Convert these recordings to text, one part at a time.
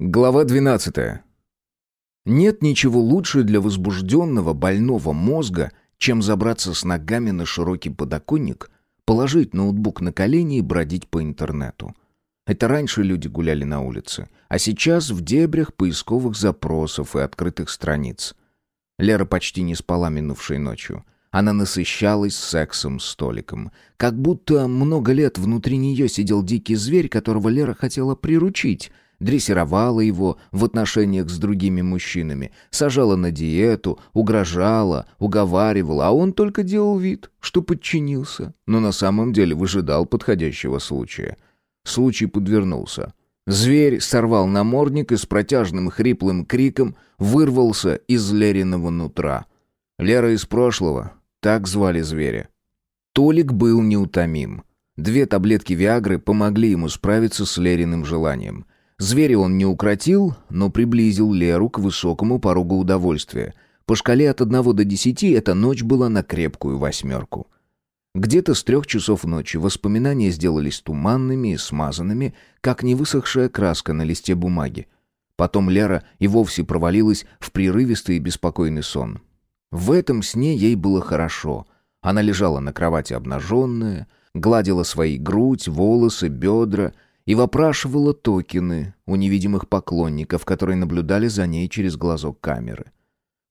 Глава 12. Нет ничего лучше для возбужденного больного мозга, чем забраться с ногами на широкий подоконник, положить ноутбук на колени и бродить по интернету. Это раньше люди гуляли на улице, а сейчас в дебрях поисковых запросов и открытых страниц. Лера почти не спала минувшей ночью. Она насыщалась сексом с Толиком. Как будто много лет внутри нее сидел дикий зверь, которого Лера хотела приручить — дрессировала его в отношениях с другими мужчинами, сажала на диету, угрожала, уговаривала, а он только делал вид, что подчинился, но на самом деле выжидал подходящего случая. Случай подвернулся. Зверь сорвал намордник и с протяжным хриплым криком вырвался из Лериного нутра. Лера из прошлого, так звали зверя. Толик был неутомим. Две таблетки Виагры помогли ему справиться с Лериным желанием — Зверя он не укротил, но приблизил Леру к высокому порогу удовольствия. По шкале от одного до десяти эта ночь была на крепкую восьмерку. Где-то с трех часов ночи воспоминания сделались туманными и смазанными, как невысохшая краска на листе бумаги. Потом Лера и вовсе провалилась в прерывистый и беспокойный сон. В этом сне ей было хорошо. Она лежала на кровати обнаженная, гладила свои грудь, волосы, бедра — и вопрашивала токены у невидимых поклонников, которые наблюдали за ней через глазок камеры.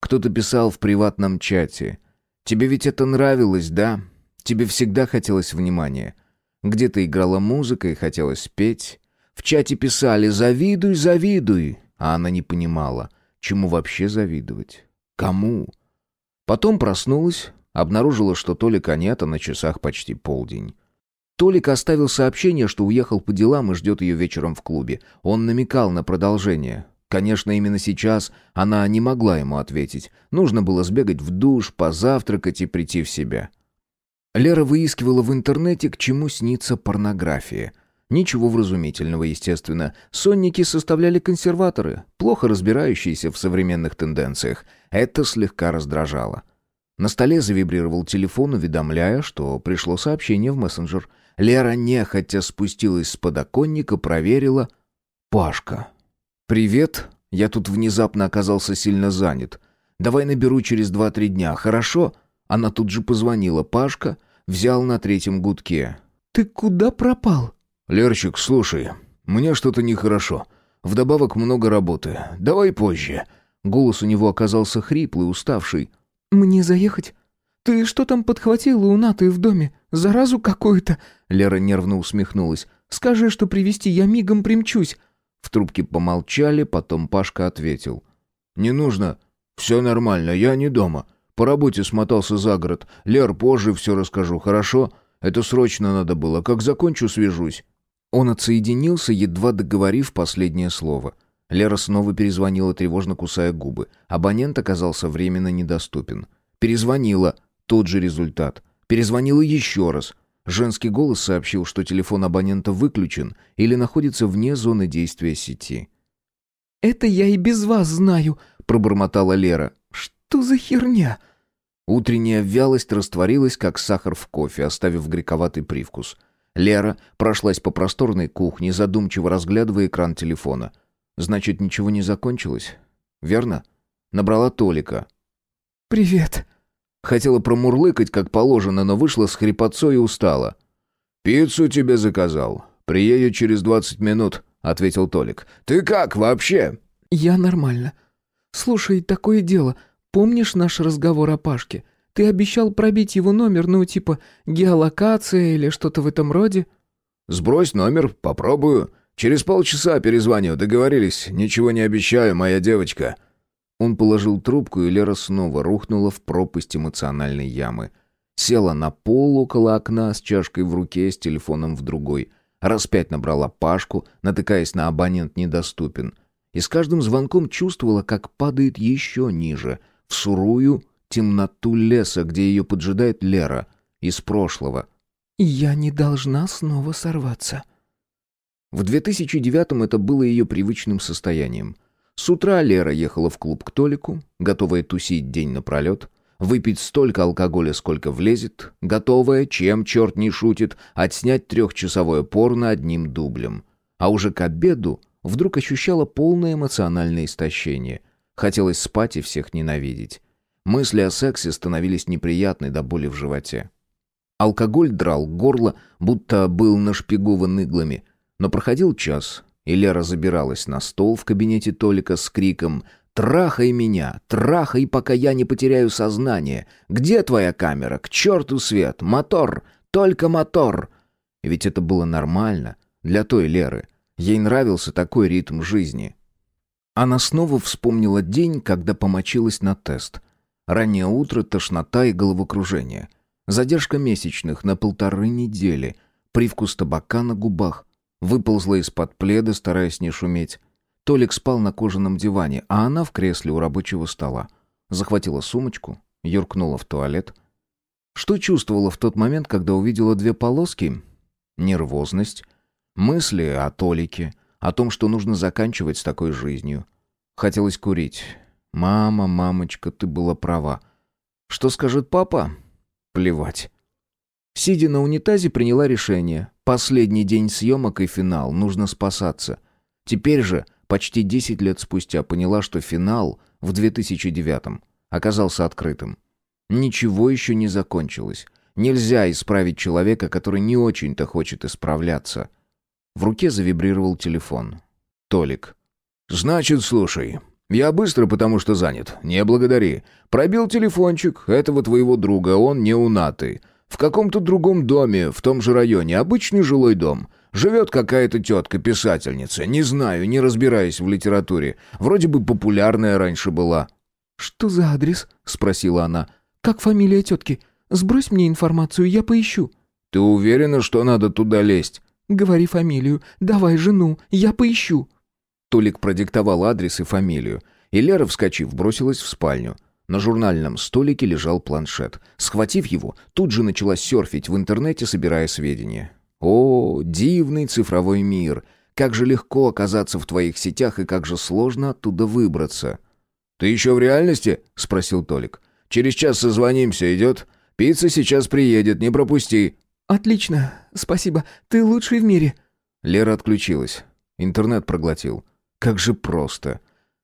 Кто-то писал в приватном чате «Тебе ведь это нравилось, да? Тебе всегда хотелось внимания». Где-то играла музыка и хотелось петь. В чате писали «Завидуй, завидуй», а она не понимала, чему вообще завидовать. Кому? Потом проснулась, обнаружила, что Толика нет, а на часах почти полдень. Толик оставил сообщение, что уехал по делам и ждет ее вечером в клубе. Он намекал на продолжение. Конечно, именно сейчас она не могла ему ответить. Нужно было сбегать в душ, позавтракать и прийти в себя. Лера выискивала в интернете, к чему снится порнография. Ничего вразумительного, естественно. Сонники составляли консерваторы, плохо разбирающиеся в современных тенденциях. Это слегка раздражало. На столе завибрировал телефон, уведомляя, что пришло сообщение в мессенджер – Лера нехотя спустилась с подоконника, проверила. «Пашка». «Привет. Я тут внезапно оказался сильно занят. Давай наберу через два-три дня, хорошо?» Она тут же позвонила. Пашка взял на третьем гудке. «Ты куда пропал?» «Лерчик, слушай, мне что-то нехорошо. Вдобавок много работы. Давай позже». Голос у него оказался хриплый, уставший. «Мне заехать? Ты что там подхватила у Наты в доме? Заразу какую-то?» Лера нервно усмехнулась. «Скажи, что привести, я мигом примчусь». В трубке помолчали, потом Пашка ответил. «Не нужно. Все нормально, я не дома. По работе смотался за город. Лер, позже все расскажу, хорошо? Это срочно надо было. Как закончу, свяжусь». Он отсоединился, едва договорив последнее слово. Лера снова перезвонила, тревожно кусая губы. Абонент оказался временно недоступен. Перезвонила. Тот же результат. Перезвонила еще раз. Женский голос сообщил, что телефон абонента выключен или находится вне зоны действия сети. «Это я и без вас знаю», — пробормотала Лера. «Что за херня?» Утренняя вялость растворилась, как сахар в кофе, оставив грековатый привкус. Лера прошлась по просторной кухне, задумчиво разглядывая экран телефона. «Значит, ничего не закончилось? Верно?» Набрала Толика. «Привет», Хотела промурлыкать, как положено, но вышла с хрипотцой и устала. «Пиццу тебе заказал. Приедет через двадцать минут», — ответил Толик. «Ты как вообще?» «Я нормально. Слушай, такое дело. Помнишь наш разговор о Пашке? Ты обещал пробить его номер, ну, типа геолокация или что-то в этом роде?» «Сбрось номер, попробую. Через полчаса перезвоню. Договорились. Ничего не обещаю, моя девочка». Он положил трубку, и Лера снова рухнула в пропасть эмоциональной ямы. Села на пол около окна с чашкой в руке, с телефоном в другой. Раз пять набрала Пашку, натыкаясь на абонент недоступен. И с каждым звонком чувствовала, как падает еще ниже, в сурую темноту леса, где ее поджидает Лера из прошлого. «Я не должна снова сорваться». В 2009-м это было ее привычным состоянием — с утра Лера ехала в клуб к Толику, готовая тусить день напролет, выпить столько алкоголя, сколько влезет, готовая, чем черт не шутит, отснять трехчасовое порно одним дублем. А уже к обеду вдруг ощущала полное эмоциональное истощение. Хотелось спать и всех ненавидеть. Мысли о сексе становились неприятны до боли в животе. Алкоголь драл горло, будто был нашпигован иглами. Но проходил час, и Лера забиралась на стол в кабинете Толика с криком «Трахай меня! Трахай, пока я не потеряю сознание! Где твоя камера? К черту свет! Мотор! Только мотор!» Ведь это было нормально для той Леры. Ей нравился такой ритм жизни. Она снова вспомнила день, когда помочилась на тест. Раннее утро, тошнота и головокружение. Задержка месячных на полторы недели. Привкус табака на губах. Выползла из-под пледа, стараясь не шуметь. Толик спал на кожаном диване, а она в кресле у рабочего стола. Захватила сумочку, юркнула в туалет. Что чувствовала в тот момент, когда увидела две полоски? Нервозность. Мысли о Толике, о том, что нужно заканчивать с такой жизнью. Хотелось курить. «Мама, мамочка, ты была права». «Что скажет папа?» «Плевать». Сидя на унитазе, приняла решение. Последний день съемок и финал, нужно спасаться. Теперь же почти 10 лет спустя поняла, что финал в 2009 оказался открытым. Ничего еще не закончилось. Нельзя исправить человека, который не очень-то хочет исправляться. В руке завибрировал телефон. Толик. «Значит, слушай. Я быстро, потому что занят. Не благодари. Пробил телефончик этого твоего друга, он не унатый. В каком-то другом доме, в том же районе, обычный жилой дом. Живет какая-то тетка-писательница, не знаю, не разбираясь в литературе. Вроде бы популярная раньше была». «Что за адрес?» — спросила она. «Как фамилия тетки? Сбрось мне информацию, я поищу». «Ты уверена, что надо туда лезть?» «Говори фамилию, давай жену, я поищу». Толик продиктовал адрес и фамилию, и Лера, вскочив, бросилась в спальню. На журнальном столике лежал планшет. Схватив его, тут же начала серфить в интернете, собирая сведения. О, дивный цифровой мир! Как же легко оказаться в твоих сетях и как же сложно оттуда выбраться. «Ты еще в реальности?» — спросил Толик. «Через час созвонимся, идет? Пицца сейчас приедет, не пропусти». «Отлично, спасибо. Ты лучший в мире». Лера отключилась. Интернет проглотил. Как же просто.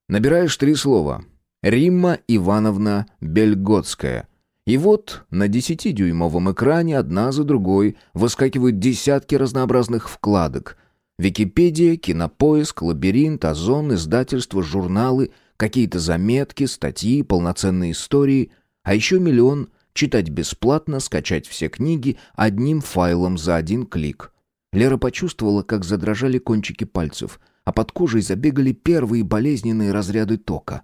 Набираешь три слова. Римма Ивановна Бельготская. И вот на десятидюймовом экране одна за другой выскакивают десятки разнообразных вкладок. Википедия, кинопоиск, лабиринт, озон, издательства, журналы, какие-то заметки, статьи, полноценные истории, а еще миллион читать бесплатно, скачать все книги одним файлом за один клик. Лера почувствовала, как задрожали кончики пальцев, а под кожей забегали первые болезненные разряды тока.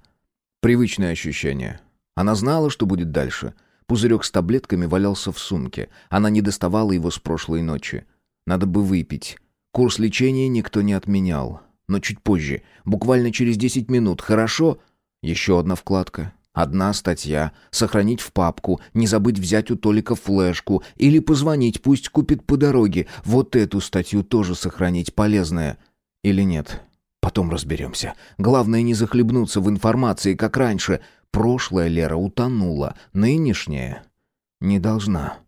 Привычное ощущение. Она знала, что будет дальше — Пузырек с таблетками валялся в сумке. Она не доставала его с прошлой ночи. Надо бы выпить. Курс лечения никто не отменял. Но чуть позже, буквально через 10 минут, хорошо? Еще одна вкладка. Одна статья. Сохранить в папку. Не забыть взять у Толика флешку. Или позвонить, пусть купит по дороге. Вот эту статью тоже сохранить, полезная. Или нет? Потом разберемся. Главное не захлебнуться в информации, как раньше. Прошлая Лера утонула, нынешняя не должна.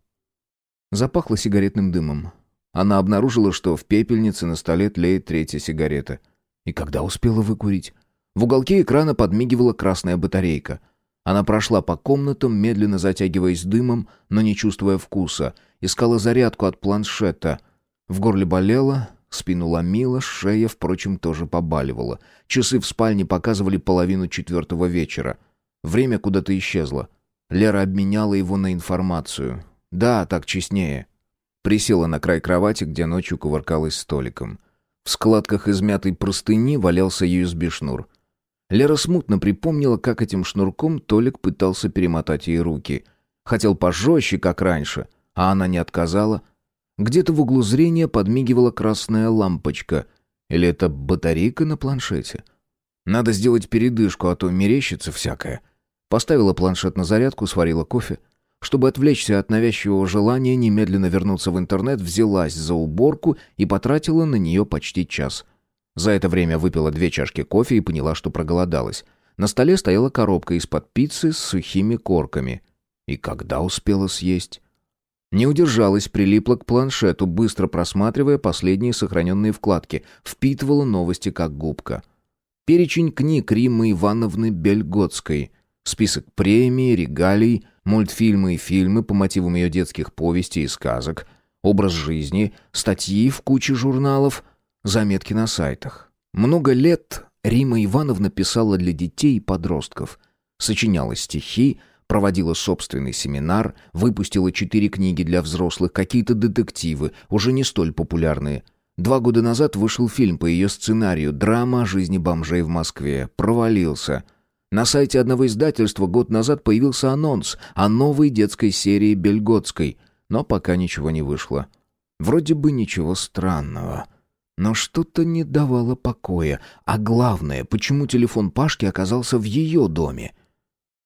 Запахло сигаретным дымом. Она обнаружила, что в пепельнице на столе тлеет третья сигарета. И когда успела выкурить? В уголке экрана подмигивала красная батарейка. Она прошла по комнатам, медленно затягиваясь дымом, но не чувствуя вкуса. Искала зарядку от планшета. В горле болело, спину ломило, шея, впрочем, тоже побаливала. Часы в спальне показывали половину четвертого вечера — Время куда-то исчезло. Лера обменяла его на информацию. Да, так честнее. Присела на край кровати, где ночью кувыркалась столиком. В складках измятой простыни валялся USB-шнур. Лера смутно припомнила, как этим шнурком Толик пытался перемотать ей руки. Хотел пожестче, как раньше, а она не отказала. Где-то в углу зрения подмигивала красная лампочка. Или это батарейка на планшете? Надо сделать передышку, а то мерещится всякое. Поставила планшет на зарядку, сварила кофе. Чтобы отвлечься от навязчивого желания немедленно вернуться в интернет, взялась за уборку и потратила на нее почти час. За это время выпила две чашки кофе и поняла, что проголодалась. На столе стояла коробка из-под пиццы с сухими корками. И когда успела съесть? Не удержалась, прилипла к планшету, быстро просматривая последние сохраненные вкладки, впитывала новости как губка. Перечень книг Риммы Ивановны Бельготской, список премий, регалий, мультфильмы и фильмы по мотивам ее детских повестей и сказок, образ жизни, статьи в куче журналов, заметки на сайтах. Много лет Рима Ивановна писала для детей и подростков, сочиняла стихи, проводила собственный семинар, выпустила четыре книги для взрослых, какие-то детективы, уже не столь популярные. Два года назад вышел фильм по ее сценарию «Драма о жизни бомжей в Москве». Провалился. На сайте одного издательства год назад появился анонс о новой детской серии Бельготской, но пока ничего не вышло. Вроде бы ничего странного. Но что-то не давало покоя. А главное, почему телефон Пашки оказался в ее доме?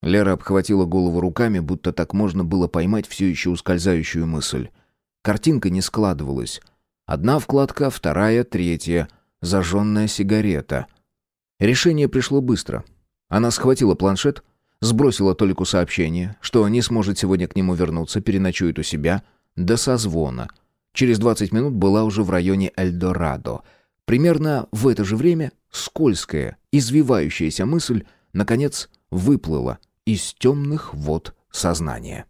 Лера обхватила голову руками, будто так можно было поймать все еще ускользающую мысль. Картинка не складывалась. Одна вкладка, вторая, третья. Зажженная сигарета. Решение пришло быстро. Она схватила планшет, сбросила Толику сообщение, что не сможет сегодня к нему вернуться, переночует у себя, до созвона. Через 20 минут была уже в районе Эльдорадо. Примерно в это же время скользкая, извивающаяся мысль, наконец, выплыла из темных вод сознания.